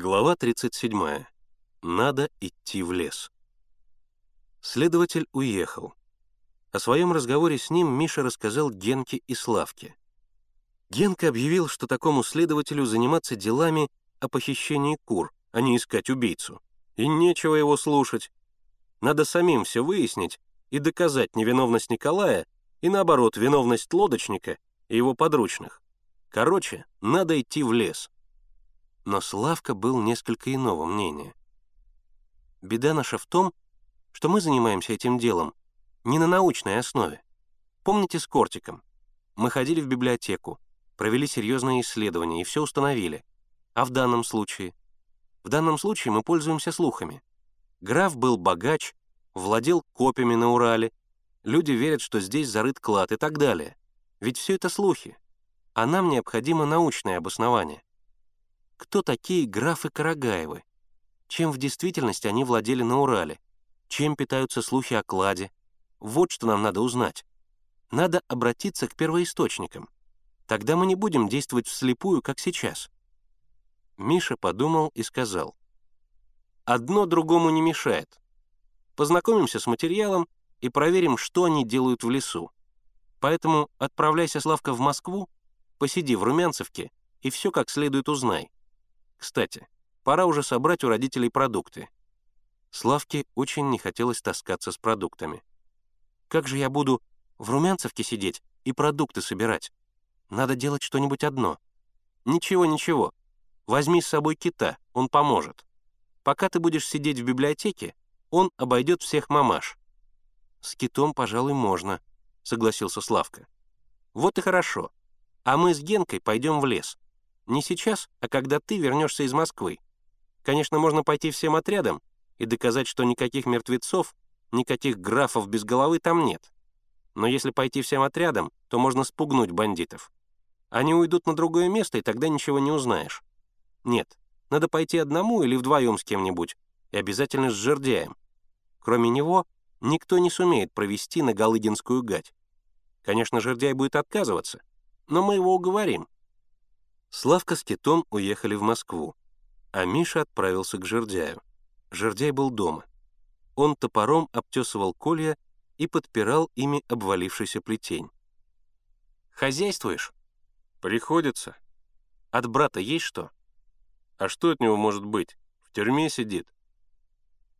Глава 37. Надо идти в лес. Следователь уехал. О своем разговоре с ним Миша рассказал Генке и Славке. Генка объявил, что такому следователю заниматься делами о похищении кур, а не искать убийцу. И нечего его слушать. Надо самим все выяснить и доказать невиновность Николая и, наоборот, виновность лодочника и его подручных. Короче, надо идти в лес — но Славка был несколько иного мнения. Беда наша в том, что мы занимаемся этим делом не на научной основе. Помните с Кортиком? Мы ходили в библиотеку, провели серьезные исследования и все установили. А в данном случае? В данном случае мы пользуемся слухами. Граф был богач, владел копьями на Урале, люди верят, что здесь зарыт клад и так далее. Ведь все это слухи. А нам необходимо научное обоснование кто такие графы Карагаевы, чем в действительности они владели на Урале, чем питаются слухи о кладе. Вот что нам надо узнать. Надо обратиться к первоисточникам. Тогда мы не будем действовать вслепую, как сейчас. Миша подумал и сказал. Одно другому не мешает. Познакомимся с материалом и проверим, что они делают в лесу. Поэтому отправляйся, Славка, в Москву, посиди в Румянцевке и все как следует узнай. Кстати, пора уже собрать у родителей продукты. Славке очень не хотелось таскаться с продуктами. «Как же я буду в Румянцевке сидеть и продукты собирать? Надо делать что-нибудь одно». «Ничего, ничего. Возьми с собой кита, он поможет. Пока ты будешь сидеть в библиотеке, он обойдет всех мамаш». «С китом, пожалуй, можно», — согласился Славка. «Вот и хорошо. А мы с Генкой пойдем в лес. Не сейчас, а когда ты вернешься из Москвы. Конечно, можно пойти всем отрядом и доказать, что никаких мертвецов, никаких графов без головы там нет. Но если пойти всем отрядом, то можно спугнуть бандитов. Они уйдут на другое место, и тогда ничего не узнаешь. Нет, надо пойти одному или вдвоем с кем-нибудь, и обязательно с жердяем. Кроме него, никто не сумеет провести на Галыгинскую гать. Конечно, жердяй будет отказываться, но мы его уговорим. Славка с Китом уехали в Москву, а Миша отправился к Жердяю. Жердяй был дома. Он топором обтесывал колья и подпирал ими обвалившийся плетень. «Хозяйствуешь?» «Приходится». «От брата есть что?» «А что от него может быть? В тюрьме сидит».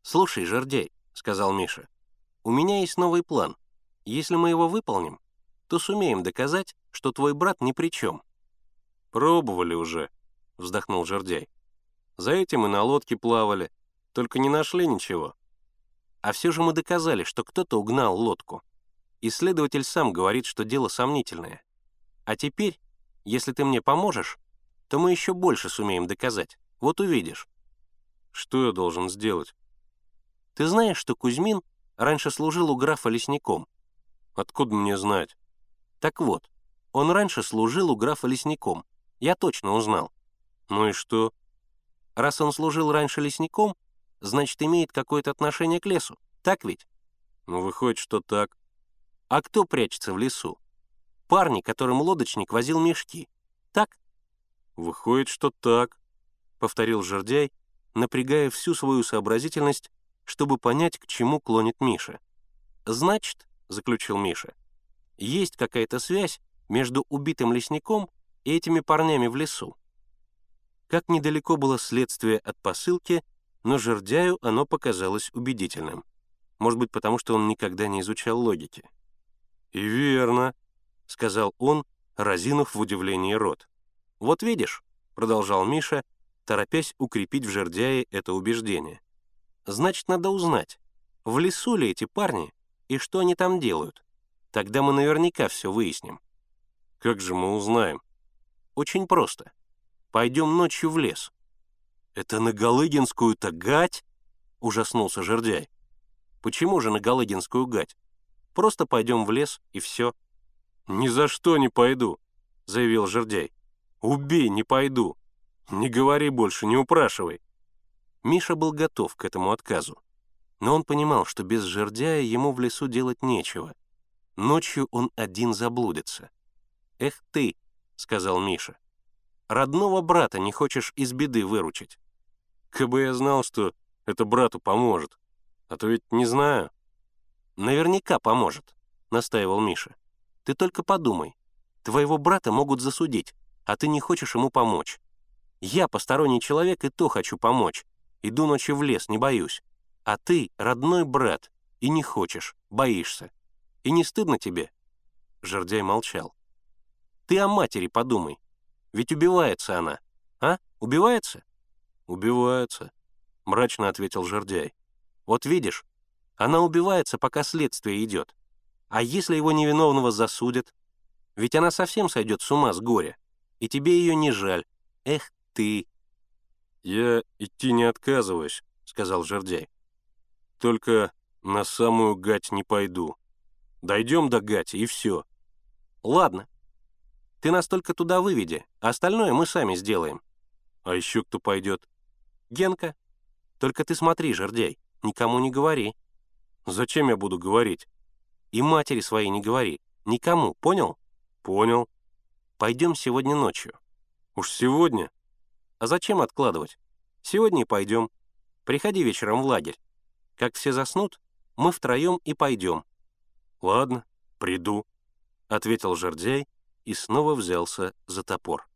«Слушай, Жердяй», — сказал Миша, — «у меня есть новый план. Если мы его выполним, то сумеем доказать, что твой брат ни при чем. «Пробовали уже», — вздохнул Жердяй. «За этим и на лодке плавали, только не нашли ничего». А все же мы доказали, что кто-то угнал лодку. Исследователь сам говорит, что дело сомнительное. А теперь, если ты мне поможешь, то мы еще больше сумеем доказать. Вот увидишь. Что я должен сделать? Ты знаешь, что Кузьмин раньше служил у графа лесником? Откуда мне знать? Так вот, он раньше служил у графа лесником, я точно узнал. Ну и что? Раз он служил раньше лесником, значит, имеет какое-то отношение к лесу. Так ведь? Ну, выходит, что так. А кто прячется в лесу? Парни, которым лодочник возил мешки. Так? Выходит, что так, — повторил Жердяй, напрягая всю свою сообразительность, чтобы понять, к чему клонит Миша. «Значит, — заключил Миша, — есть какая-то связь между убитым лесником и этими парнями в лесу. Как недалеко было следствие от посылки, но жердяю оно показалось убедительным. Может быть, потому что он никогда не изучал логики. «И верно», — сказал он, разинув в удивлении рот. «Вот видишь», — продолжал Миша, торопясь укрепить в жердяе это убеждение. «Значит, надо узнать, в лесу ли эти парни и что они там делают. Тогда мы наверняка все выясним». «Как же мы узнаем?» Очень просто. Пойдем ночью в лес». «Это на Галыгинскую-то гать?» — ужаснулся Жердяй. «Почему же на Галыгинскую гать? Просто пойдем в лес, и все». «Ни за что не пойду», — заявил Жердяй. «Убей, не пойду. Не говори больше, не упрашивай». Миша был готов к этому отказу. Но он понимал, что без жердяя ему в лесу делать нечего. Ночью он один заблудится. «Эх ты!» — сказал Миша. «Родного брата не хочешь из беды выручить. Кабы я знал, что это брату поможет. А то ведь не знаю». «Наверняка поможет», — настаивал Миша. «Ты только подумай. Твоего брата могут засудить, а ты не хочешь ему помочь. Я посторонний человек и то хочу помочь. Иду ночью в лес, не боюсь. А ты родной брат, и не хочешь, боишься. И не стыдно тебе?» Жердяй молчал. «Ты о матери подумай. Ведь убивается она. А? Убивается?» «Убивается», — мрачно ответил Жердяй. «Вот видишь, она убивается, пока следствие идет. А если его невиновного засудят? Ведь она совсем сойдет с ума с горя. И тебе ее не жаль. Эх ты!» «Я идти не отказываюсь», — сказал Жердяй. «Только на самую гать не пойду. Дойдем до гати, и все». «Ладно. Ты нас только туда выведи, остальное мы сами сделаем». «А еще кто пойдет?» «Генка. Только ты смотри, Жердяй, никому не говори». «Зачем я буду говорить?» «И матери своей не говори. Никому, понял?» «Понял». «Пойдем сегодня ночью». «Уж сегодня?» А зачем откладывать? Сегодня и пойдем. Приходи вечером в лагерь. Как все заснут, мы втроем и пойдем». «Ладно, приду», — ответил Жердяй и снова взялся за топор.